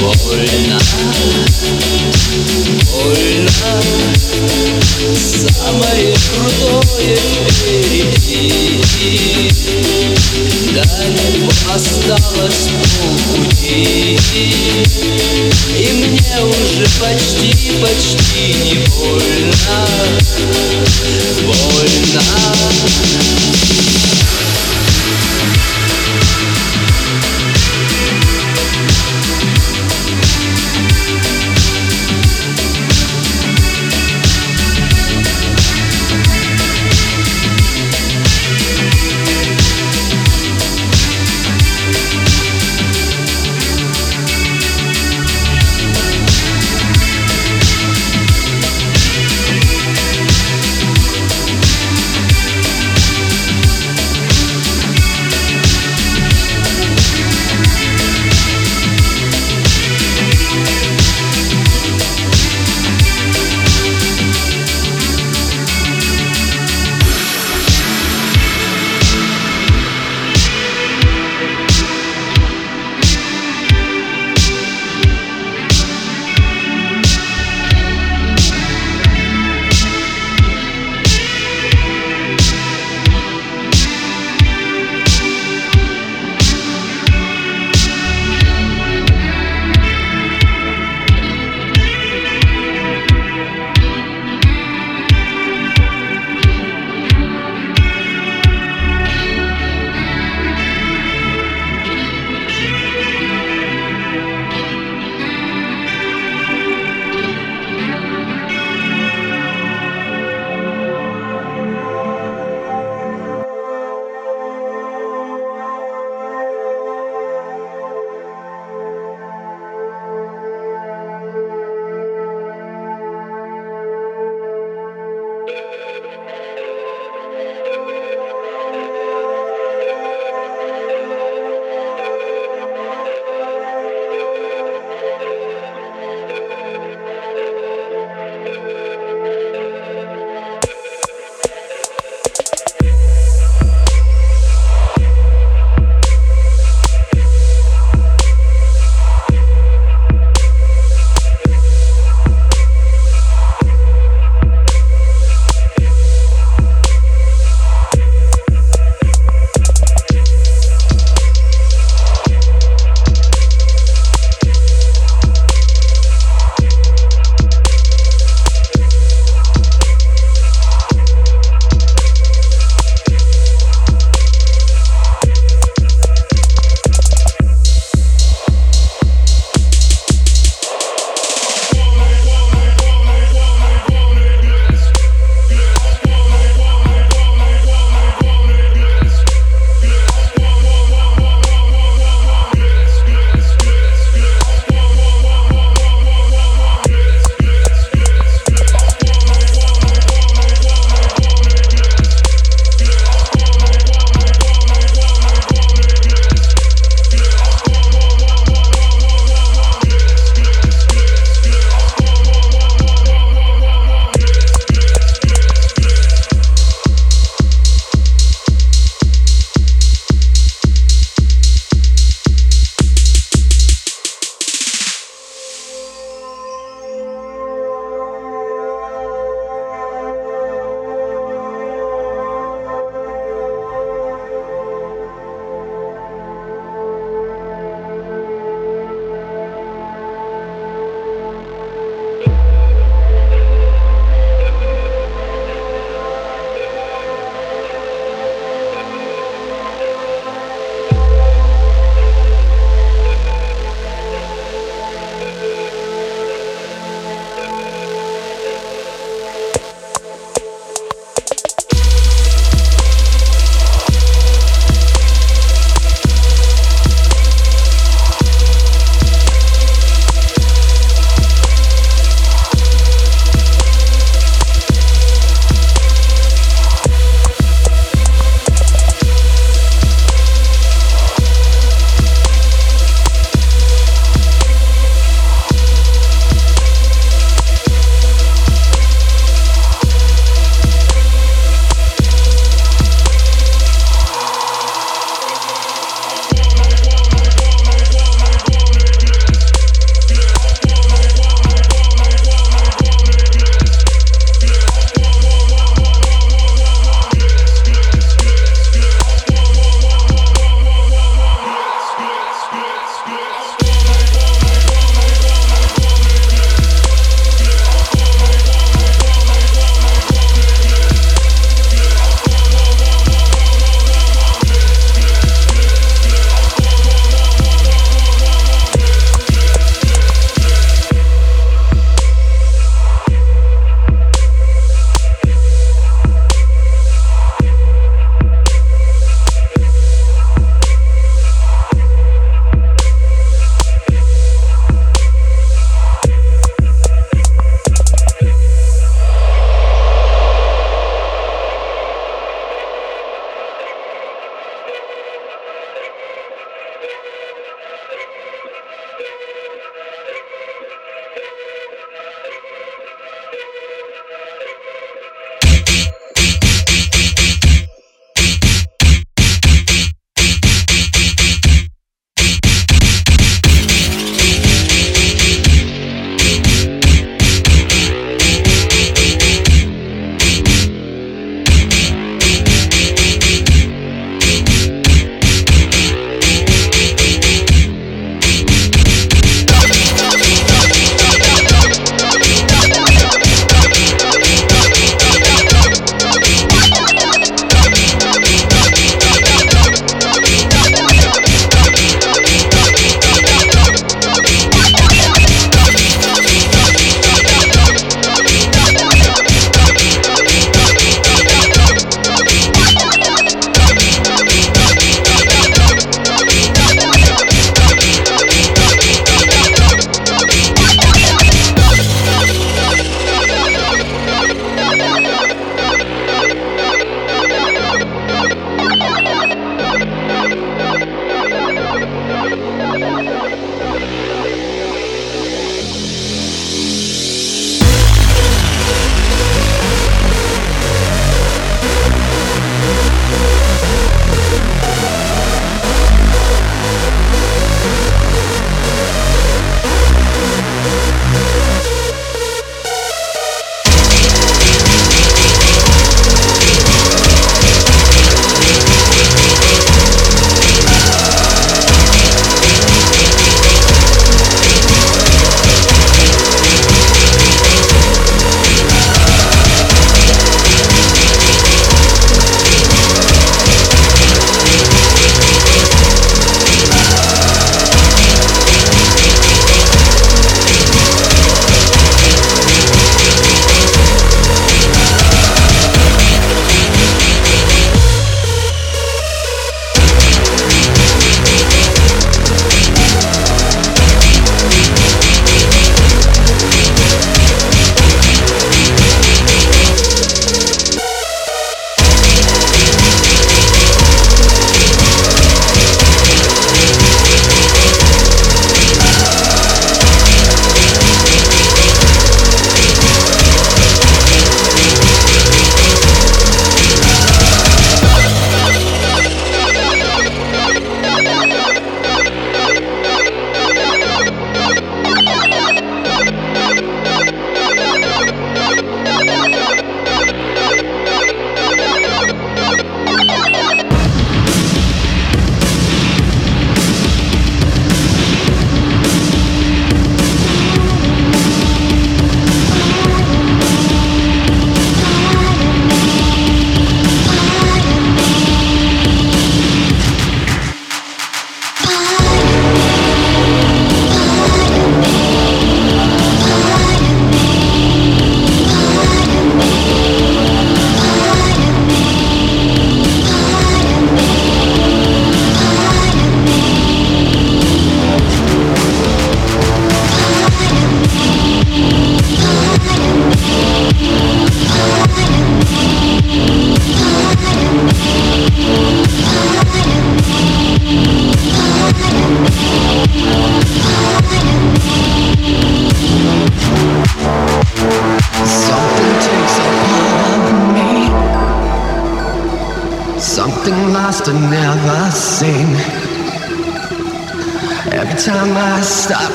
больно, больно. Самое крутое впереди Далеко осталось полпути И мне уже почти, почти не больно Больно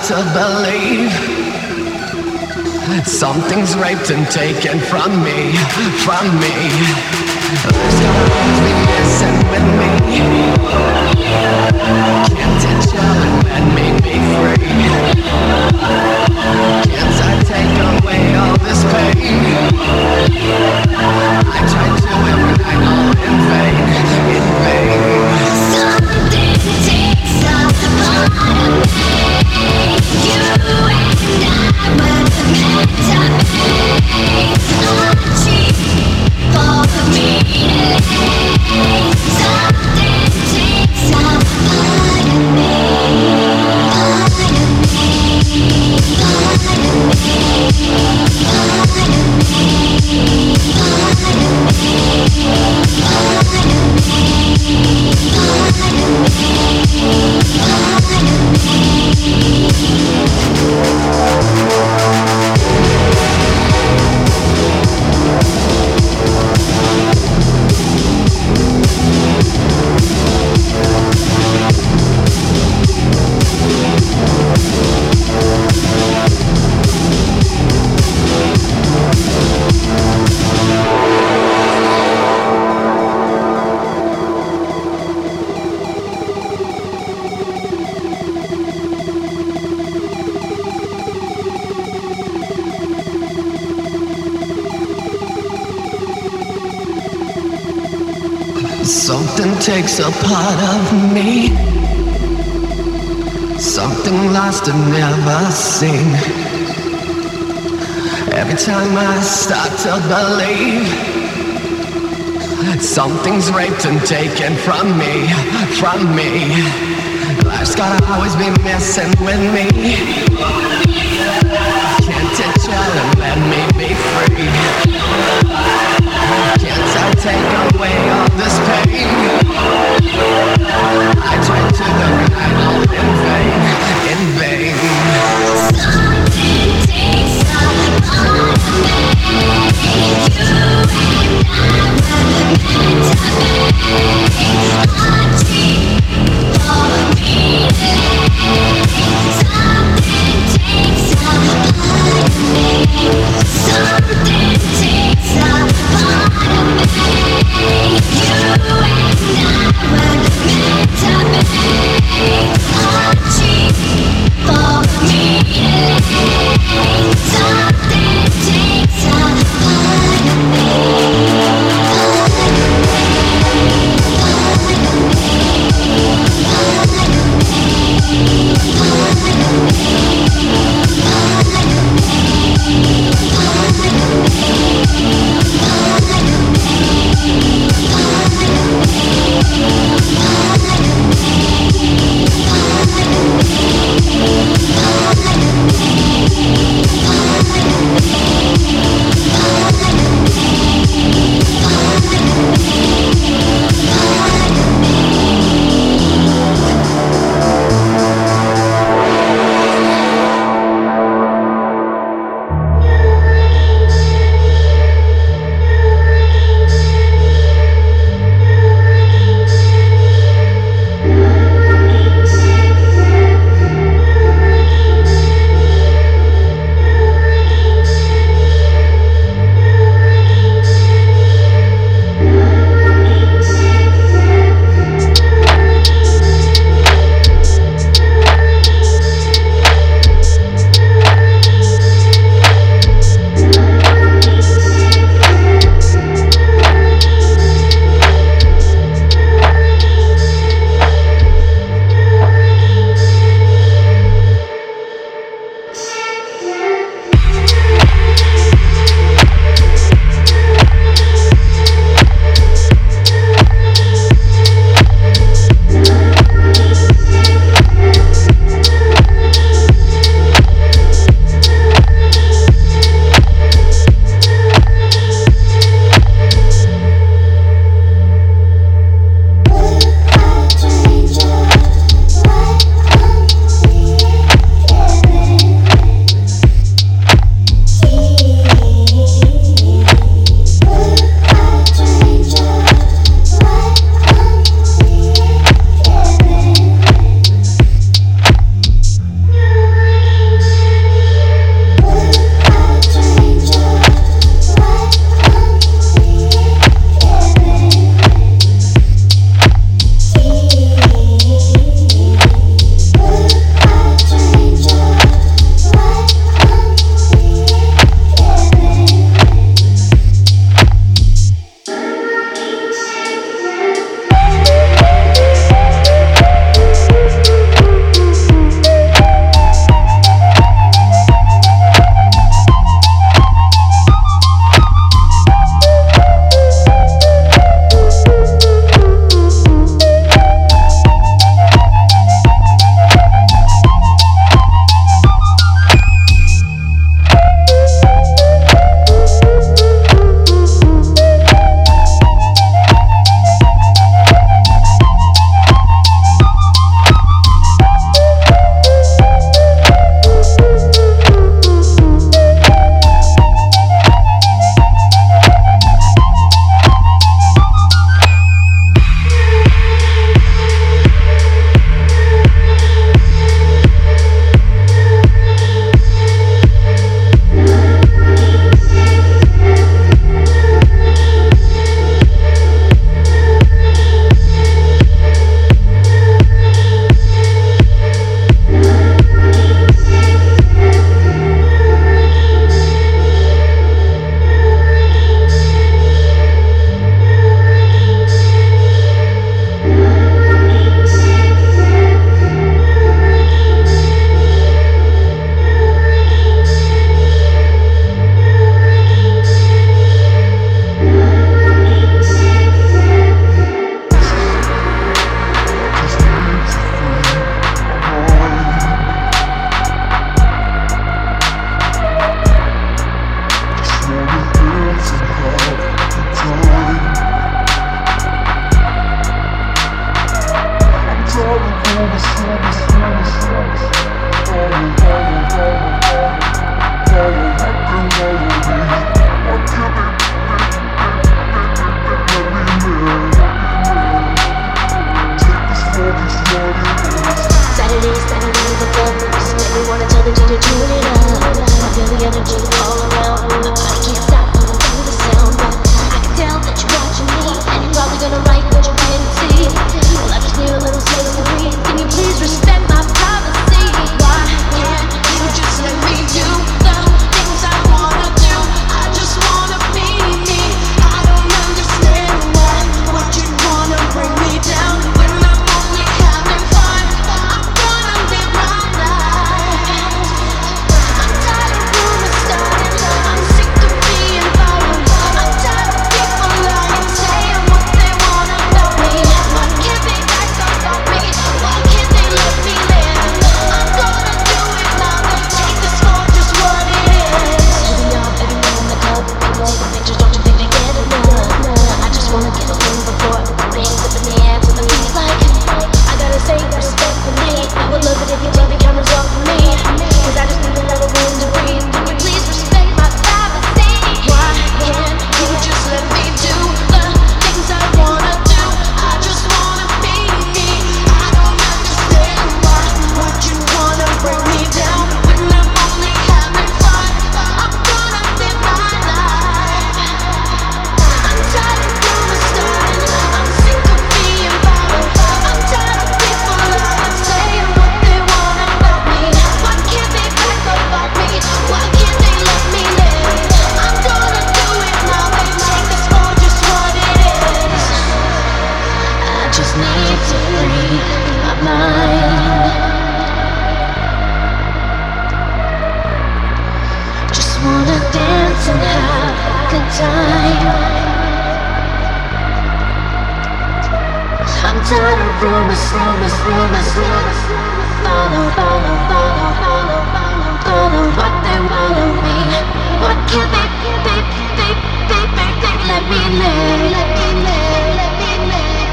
to believe something's raped and taken from me, from me. There's gonna always be messing with me. Can't it chill and let me free? Can't I take away all this pain? I try to every night, all in vain, seen. Every time I start to believe that something's raped and taken from me, from me. Life's gotta always be messing with me.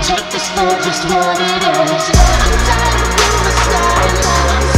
Take this for just what it is. I'm tired of rumors, lies.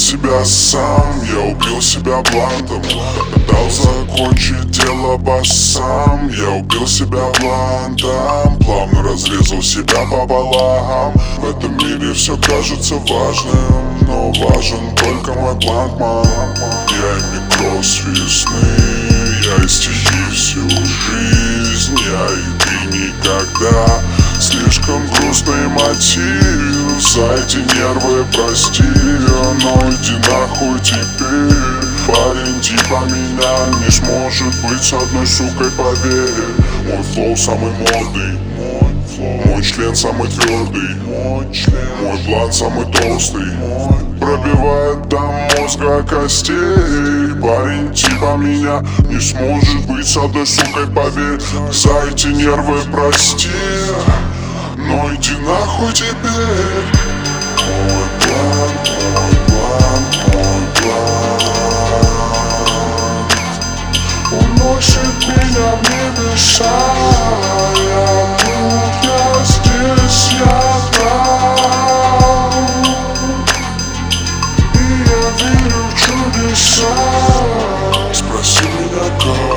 Себя сам? Я убил себя блантом. Дал закончить дело басам. Я убил себя блантом. Плавно разрезал себя пополам. В этом мире все кажется важным Но важен только мой блант, Я и весны Я и стихи всю жизнь. Я и ты никогда. Слишком грустный мотив За эти нервы прости Но иди нахуй теперь. Парень типа меня не сможет быть с одной сукой, поверь. Мой флоу самый модный Мой член самый твердый Мой план самый толстый. Пробивает до мозга костей. Парень типа меня не сможет быть с одной сукой, поверь. За эти нервы прости Но иди нахуй теперь. Мой план, мой план, мой план. Уносит меня в небеса Я тут, я здесь, я там. И я верю в чудеса. Спроси меня как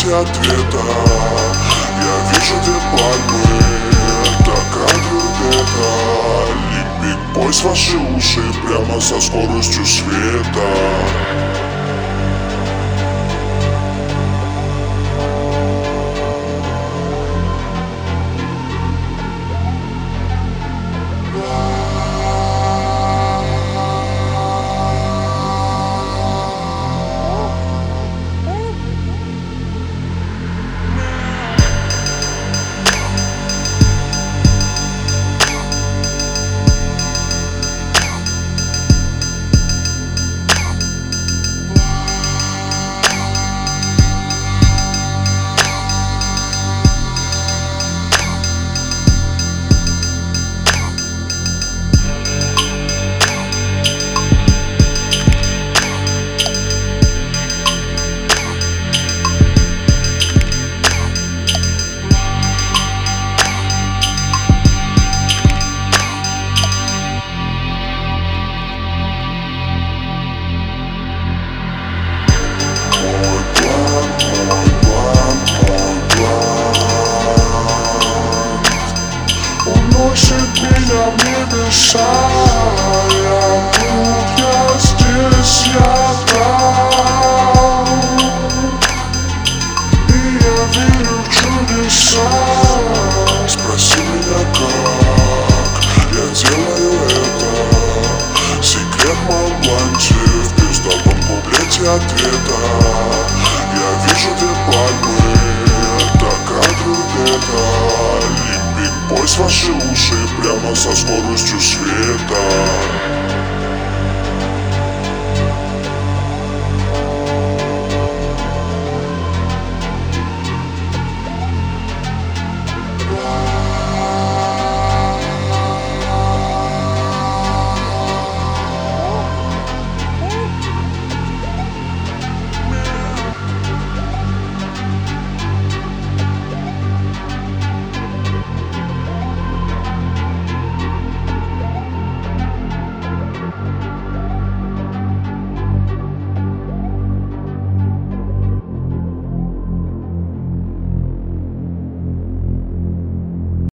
куплете ответа Я вижу две пальмы радует это. Лимбик Бойс ваши уши Прямо со скоростью света